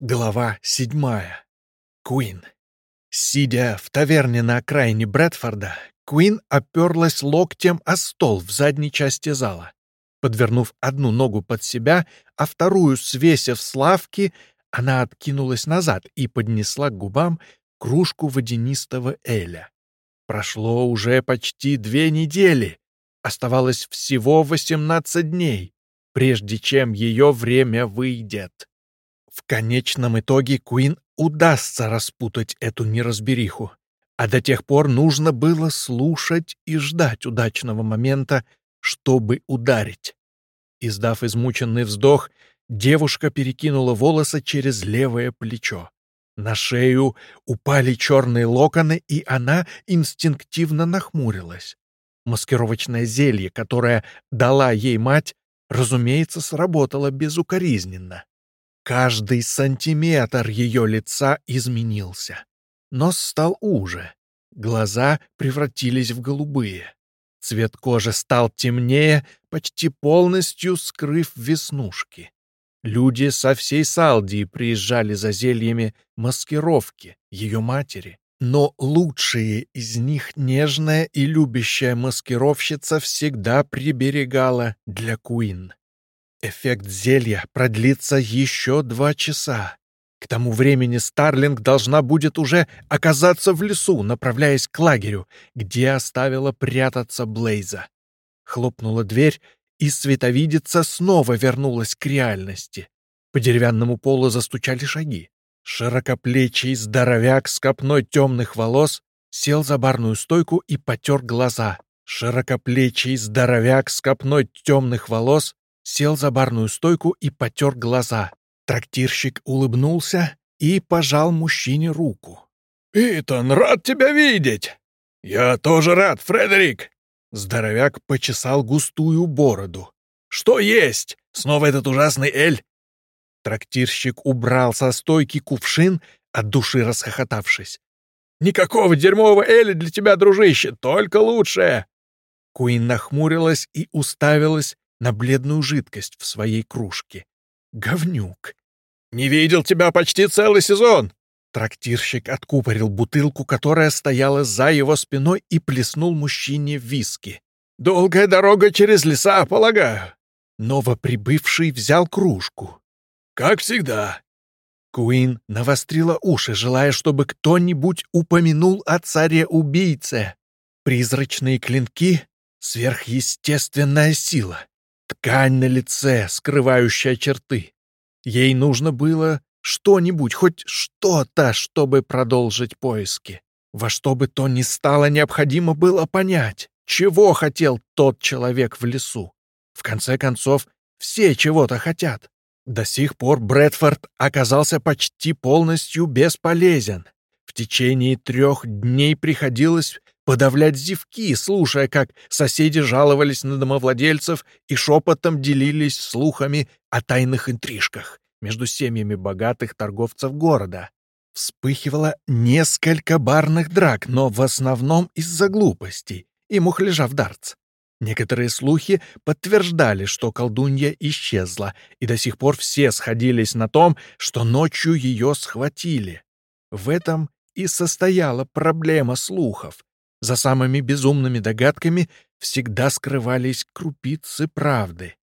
Глава седьмая. Куин. Сидя в таверне на окраине Брэдфорда, Куин оперлась локтем о стол в задней части зала. Подвернув одну ногу под себя, а вторую свесив с лавки, она откинулась назад и поднесла к губам кружку водянистого эля. Прошло уже почти две недели. Оставалось всего восемнадцать дней, прежде чем ее время выйдет. В конечном итоге Куин удастся распутать эту неразбериху, а до тех пор нужно было слушать и ждать удачного момента, чтобы ударить. Издав измученный вздох, девушка перекинула волосы через левое плечо. На шею упали черные локоны, и она инстинктивно нахмурилась. Маскировочное зелье, которое дала ей мать, разумеется, сработало безукоризненно. Каждый сантиметр ее лица изменился. Нос стал уже, глаза превратились в голубые. Цвет кожи стал темнее, почти полностью скрыв веснушки. Люди со всей Салдии приезжали за зельями маскировки ее матери. Но лучшие из них нежная и любящая маскировщица всегда приберегала для Куин. Эффект зелья продлится еще два часа. К тому времени Старлинг должна будет уже оказаться в лесу, направляясь к лагерю, где оставила прятаться Блейза. Хлопнула дверь, и световидица снова вернулась к реальности. По деревянному полу застучали шаги. Широкоплечий здоровяк с копной темных волос сел за барную стойку и потер глаза. Широкоплечий здоровяк с копной темных волос сел за барную стойку и потер глаза. Трактирщик улыбнулся и пожал мужчине руку. «Итан, рад тебя видеть!» «Я тоже рад, Фредерик!» Здоровяк почесал густую бороду. «Что есть? Снова этот ужасный Эль?» Трактирщик убрал со стойки кувшин, от души расхохотавшись. «Никакого дерьмового Эля для тебя, дружище, только лучшее!» Куин нахмурилась и уставилась на бледную жидкость в своей кружке. Говнюк. «Не видел тебя почти целый сезон!» Трактирщик откупорил бутылку, которая стояла за его спиной, и плеснул мужчине виски. «Долгая дорога через леса, полагаю». Новоприбывший взял кружку. «Как всегда». Куин навострила уши, желая, чтобы кто-нибудь упомянул о царе-убийце. Призрачные клинки — сверхъестественная сила. Ткань на лице, скрывающая черты. Ей нужно было что-нибудь, хоть что-то, чтобы продолжить поиски. Во что бы то ни стало, необходимо было понять, чего хотел тот человек в лесу. В конце концов, все чего-то хотят. До сих пор Брэдфорд оказался почти полностью бесполезен. В течение трех дней приходилось подавлять зевки, слушая, как соседи жаловались на домовладельцев и шепотом делились слухами о тайных интрижках между семьями богатых торговцев города. Вспыхивало несколько барных драк, но в основном из-за глупостей и мухляжа в дартс. Некоторые слухи подтверждали, что колдунья исчезла, и до сих пор все сходились на том, что ночью ее схватили. В этом и состояла проблема слухов. За самыми безумными догадками всегда скрывались крупицы правды.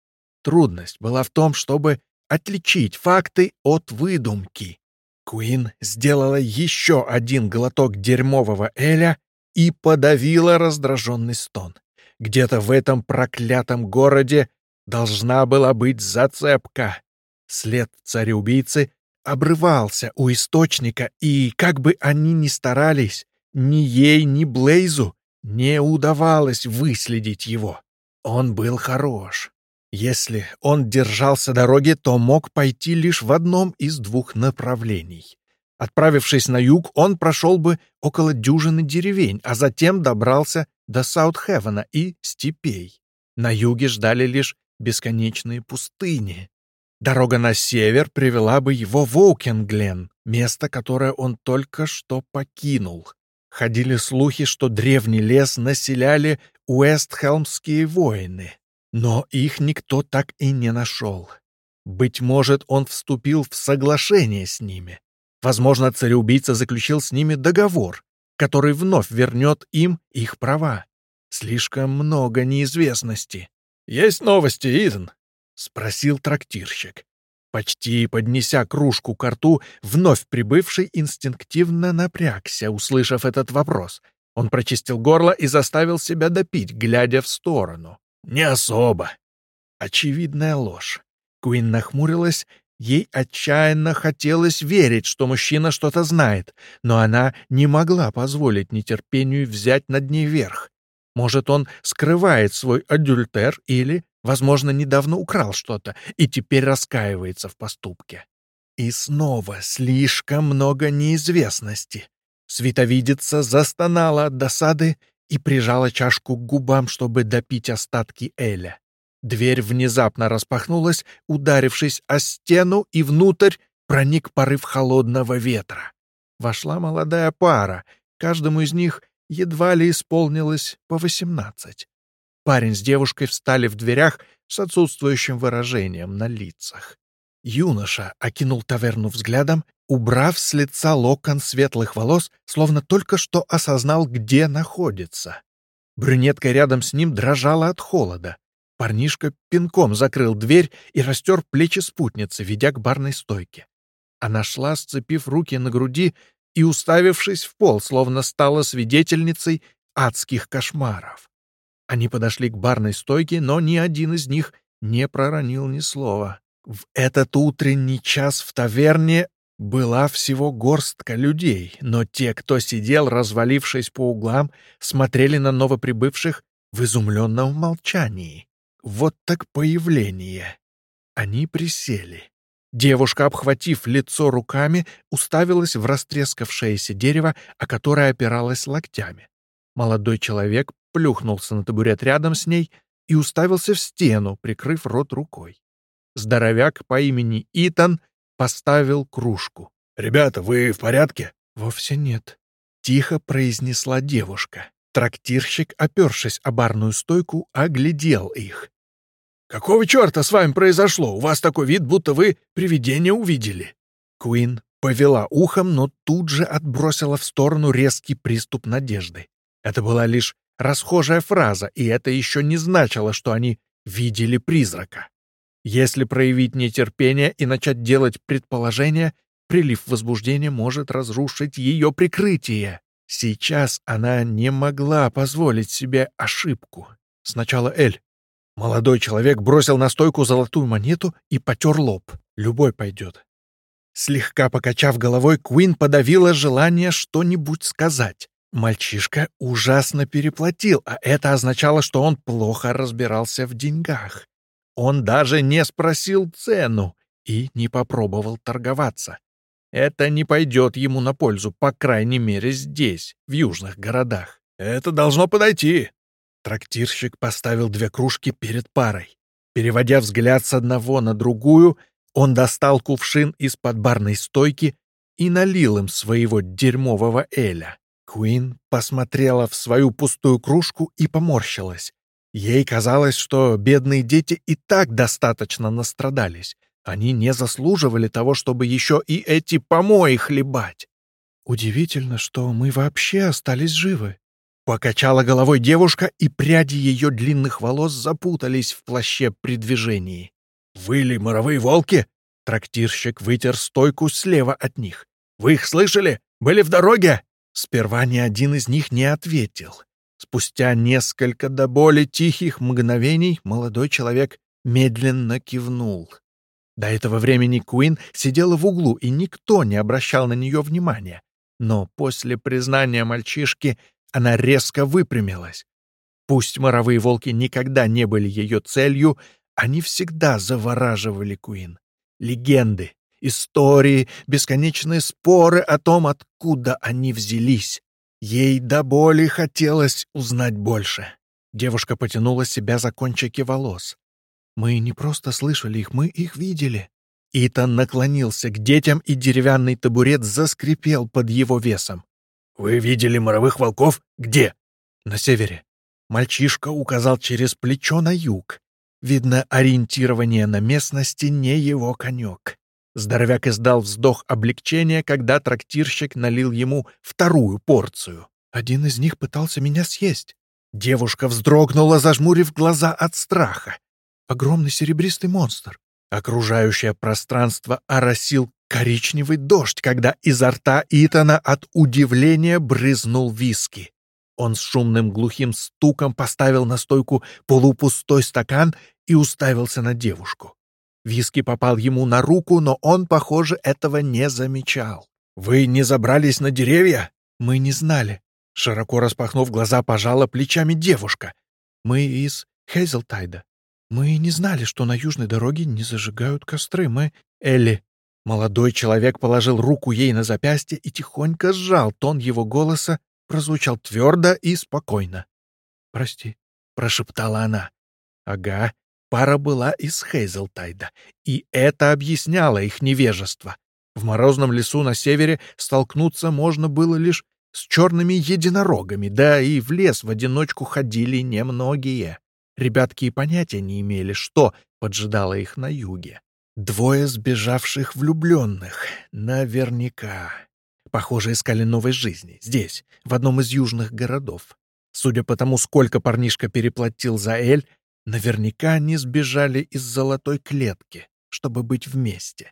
Трудность была в том, чтобы отличить факты от выдумки. Куин сделала еще один глоток дерьмового Эля и подавила раздраженный стон. Где-то в этом проклятом городе должна была быть зацепка. След цареубийцы обрывался у источника, и, как бы они ни старались, ни ей, ни Блейзу не удавалось выследить его. Он был хорош. Если он держался дороги, то мог пойти лишь в одном из двух направлений. Отправившись на юг, он прошел бы около дюжины деревень, а затем добрался до Саутхевена и степей. На юге ждали лишь бесконечные пустыни. Дорога на север привела бы его в Оукенглен, место, которое он только что покинул. Ходили слухи, что древний лес населяли уэстхелмские воины, но их никто так и не нашел. Быть может, он вступил в соглашение с ними. Возможно, цареубийца заключил с ними договор, который вновь вернет им их права. Слишком много неизвестности. «Есть новости, Иден?» — спросил трактирщик. Почти поднеся кружку к рту, вновь прибывший инстинктивно напрягся, услышав этот вопрос. Он прочистил горло и заставил себя допить, глядя в сторону. «Не особо». Очевидная ложь. Куин нахмурилась Ей отчаянно хотелось верить, что мужчина что-то знает, но она не могла позволить нетерпению взять над ней верх. Может, он скрывает свой адюльтер или, возможно, недавно украл что-то и теперь раскаивается в поступке. И снова слишком много неизвестности. Световидица застонала от досады и прижала чашку к губам, чтобы допить остатки Эля. Дверь внезапно распахнулась, ударившись о стену, и внутрь проник порыв холодного ветра. Вошла молодая пара, каждому из них едва ли исполнилось по восемнадцать. Парень с девушкой встали в дверях с отсутствующим выражением на лицах. Юноша окинул таверну взглядом, убрав с лица локон светлых волос, словно только что осознал, где находится. Брюнетка рядом с ним дрожала от холода. Парнишка пинком закрыл дверь и растер плечи спутницы, ведя к барной стойке. Она шла, сцепив руки на груди и уставившись в пол, словно стала свидетельницей адских кошмаров. Они подошли к барной стойке, но ни один из них не проронил ни слова. В этот утренний час в таверне была всего горстка людей, но те, кто сидел, развалившись по углам, смотрели на новоприбывших в изумленном молчании. Вот так появление. Они присели. Девушка, обхватив лицо руками, уставилась в растрескавшееся дерево, о которое опиралась локтями. Молодой человек плюхнулся на табурет рядом с ней и уставился в стену, прикрыв рот рукой. Здоровяк по имени Итан поставил кружку. «Ребята, вы в порядке?» «Вовсе нет», — тихо произнесла девушка. Трактирщик, опершись о барную стойку, оглядел их. «Какого черта с вами произошло? У вас такой вид, будто вы привидение увидели». Куин повела ухом, но тут же отбросила в сторону резкий приступ надежды. Это была лишь расхожая фраза, и это еще не значило, что они видели призрака. Если проявить нетерпение и начать делать предположения, прилив возбуждения может разрушить ее прикрытие. Сейчас она не могла позволить себе ошибку. Сначала Эль, Молодой человек бросил на стойку золотую монету и потер лоб. Любой пойдет. Слегка покачав головой, Куин подавила желание что-нибудь сказать. Мальчишка ужасно переплатил, а это означало, что он плохо разбирался в деньгах. Он даже не спросил цену и не попробовал торговаться. Это не пойдет ему на пользу, по крайней мере, здесь, в южных городах. «Это должно подойти», Трактирщик поставил две кружки перед парой. Переводя взгляд с одного на другую, он достал кувшин из-под барной стойки и налил им своего дерьмового эля. Куин посмотрела в свою пустую кружку и поморщилась. Ей казалось, что бедные дети и так достаточно настрадались. Они не заслуживали того, чтобы еще и эти помои хлебать. «Удивительно, что мы вообще остались живы», Покачала головой девушка, и пряди ее длинных волос запутались в плаще при движении. «Выли моровые волки?» Трактирщик вытер стойку слева от них. «Вы их слышали? Были в дороге?» Сперва ни один из них не ответил. Спустя несколько до боли тихих мгновений молодой человек медленно кивнул. До этого времени Куин сидела в углу, и никто не обращал на нее внимания. Но после признания мальчишки она резко выпрямилась. Пусть моровые волки никогда не были ее целью, они всегда завораживали Куин. Легенды, истории, бесконечные споры о том, откуда они взялись. Ей до боли хотелось узнать больше. Девушка потянула себя за кончики волос. «Мы не просто слышали их, мы их видели». Итан наклонился к детям, и деревянный табурет заскрипел под его весом. «Вы видели моровых волков? Где?» «На севере». Мальчишка указал через плечо на юг. Видно, ориентирование на местности не его конек. Здоровяк издал вздох облегчения, когда трактирщик налил ему вторую порцию. Один из них пытался меня съесть. Девушка вздрогнула, зажмурив глаза от страха. Огромный серебристый монстр. Окружающее пространство оросил коричневый дождь, когда изо рта Итана от удивления брызнул виски. Он с шумным глухим стуком поставил на стойку полупустой стакан и уставился на девушку. Виски попал ему на руку, но он, похоже, этого не замечал. «Вы не забрались на деревья?» «Мы не знали». Широко распахнув глаза, пожала плечами девушка. «Мы из Хейзелтайда. Мы не знали, что на южной дороге не зажигают костры. Мы...» «Элли». Молодой человек положил руку ей на запястье и тихонько сжал. Тон его голоса прозвучал твердо и спокойно. «Прости», — прошептала она. «Ага, пара была из Хейзелтайда, и это объясняло их невежество. В морозном лесу на севере столкнуться можно было лишь с черными единорогами, да и в лес в одиночку ходили немногие. Ребятки и понятия не имели, что поджидало их на юге. Двое сбежавших влюбленных, наверняка. Похоже, искали новой жизни, здесь, в одном из южных городов. Судя по тому, сколько парнишка переплатил за Эль, наверняка они сбежали из золотой клетки, чтобы быть вместе.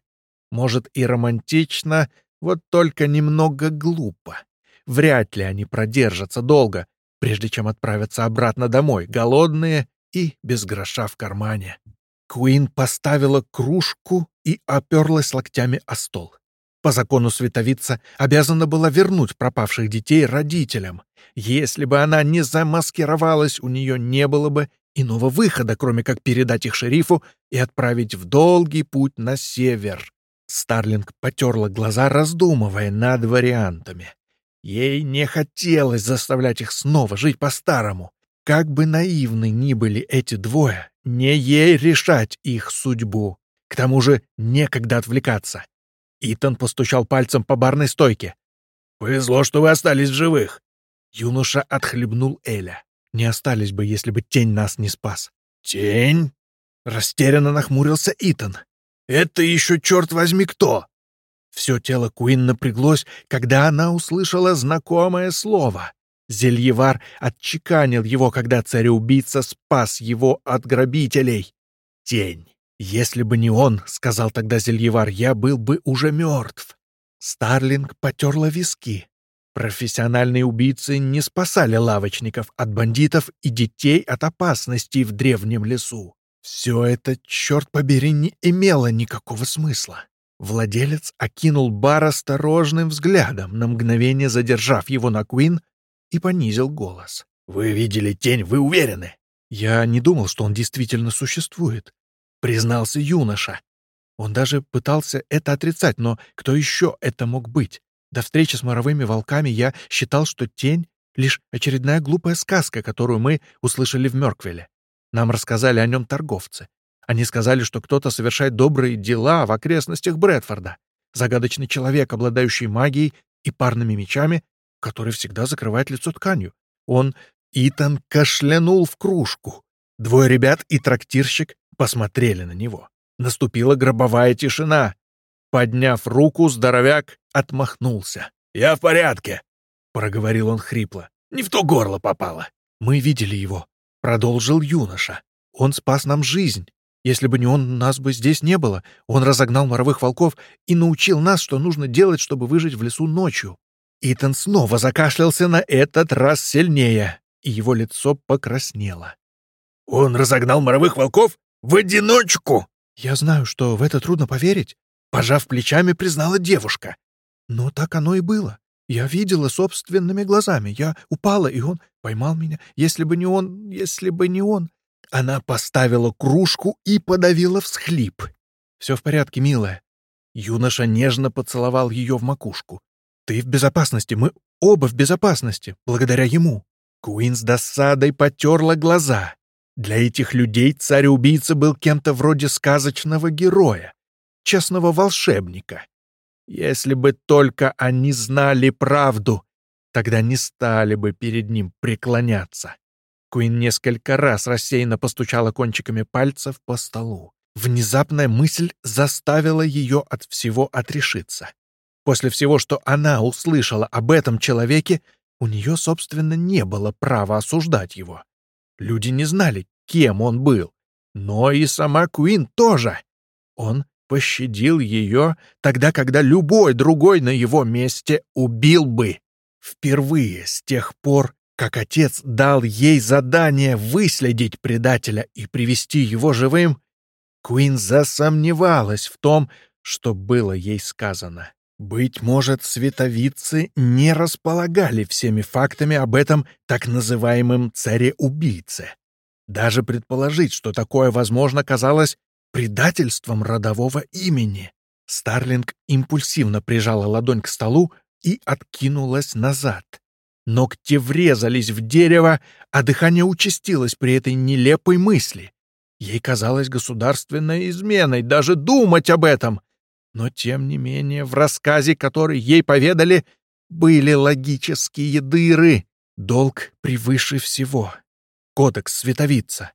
Может, и романтично, вот только немного глупо. Вряд ли они продержатся долго, прежде чем отправятся обратно домой, голодные и без гроша в кармане. Куин поставила кружку и оперлась локтями о стол. По закону световица обязана была вернуть пропавших детей родителям. Если бы она не замаскировалась, у нее не было бы иного выхода, кроме как передать их шерифу и отправить в долгий путь на север. Старлинг потерла глаза, раздумывая над вариантами. Ей не хотелось заставлять их снова жить по-старому. Как бы наивны ни были эти двое, не ей решать их судьбу. К тому же некогда отвлекаться. Итан постучал пальцем по барной стойке. «Повезло, что вы остались в живых!» Юноша отхлебнул Эля. «Не остались бы, если бы тень нас не спас». «Тень?» Растерянно нахмурился Итан. «Это еще, черт возьми, кто?» Все тело Куин напряглось, когда она услышала знакомое слово. Зельевар отчеканил его, когда царь-убийца спас его от грабителей. Тень. «Если бы не он, — сказал тогда Зельевар, — я был бы уже мертв». Старлинг потерла виски. Профессиональные убийцы не спасали лавочников от бандитов и детей от опасностей в древнем лесу. Все это, черт побери, не имело никакого смысла. Владелец окинул бар осторожным взглядом, на мгновение задержав его на Куин, и понизил голос. «Вы видели тень, вы уверены?» «Я не думал, что он действительно существует признался юноша. Он даже пытался это отрицать, но кто еще это мог быть? До встречи с моровыми волками я считал, что тень — лишь очередная глупая сказка, которую мы услышали в Мёрквеле. Нам рассказали о нем торговцы. Они сказали, что кто-то совершает добрые дела в окрестностях Брэдфорда. Загадочный человек, обладающий магией и парными мечами, который всегда закрывает лицо тканью. Он... Итан кашлянул в кружку. Двое ребят и трактирщик посмотрели на него. Наступила гробовая тишина. Подняв руку, здоровяк отмахнулся. «Я в порядке», — проговорил он хрипло. «Не в то горло попало». «Мы видели его», — продолжил юноша. «Он спас нам жизнь. Если бы не он, нас бы здесь не было. Он разогнал моровых волков и научил нас, что нужно делать, чтобы выжить в лесу ночью». Итан снова закашлялся на этот раз сильнее, и его лицо покраснело. «Он разогнал моровых волков? В одиночку!» «Я знаю, что в это трудно поверить», — пожав плечами, признала девушка. «Но так оно и было. Я видела собственными глазами. Я упала, и он поймал меня. Если бы не он, если бы не он...» Она поставила кружку и подавила всхлип. «Все в порядке, милая». Юноша нежно поцеловал ее в макушку. «Ты в безопасности, мы оба в безопасности, благодаря ему». Куин с досадой потерла глаза. Для этих людей царь-убийца был кем-то вроде сказочного героя, честного волшебника. Если бы только они знали правду, тогда не стали бы перед ним преклоняться. Куин несколько раз рассеянно постучала кончиками пальцев по столу. Внезапная мысль заставила ее от всего отрешиться. После всего, что она услышала об этом человеке, у нее, собственно, не было права осуждать его. Люди не знали, кем он был. Но и сама Куин тоже. Он пощадил ее тогда, когда любой другой на его месте убил бы. Впервые с тех пор, как отец дал ей задание выследить предателя и привести его живым, Куин засомневалась в том, что было ей сказано. Быть может, световицы не располагали всеми фактами об этом так называемом царе-убийце. Даже предположить, что такое возможно, казалось предательством родового имени. Старлинг импульсивно прижала ладонь к столу и откинулась назад. Ногти врезались в дерево, а дыхание участилось при этой нелепой мысли. Ей казалось государственной изменой даже думать об этом. Но, тем не менее, в рассказе, который ей поведали, были логические дыры. Долг превыше всего. Кодекс световица.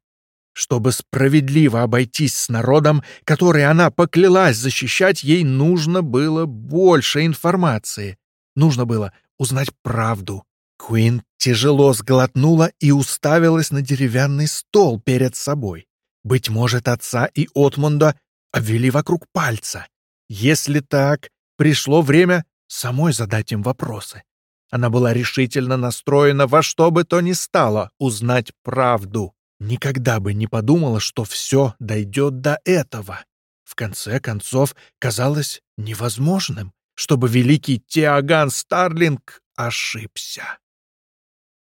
Чтобы справедливо обойтись с народом, который она поклялась защищать, ей нужно было больше информации. Нужно было узнать правду. Куин тяжело сглотнула и уставилась на деревянный стол перед собой. Быть может, отца и Отмунда обвели вокруг пальца. Если так, пришло время самой задать им вопросы. Она была решительно настроена во что бы то ни стало узнать правду. Никогда бы не подумала, что все дойдет до этого. В конце концов, казалось невозможным, чтобы великий Теоган Старлинг ошибся.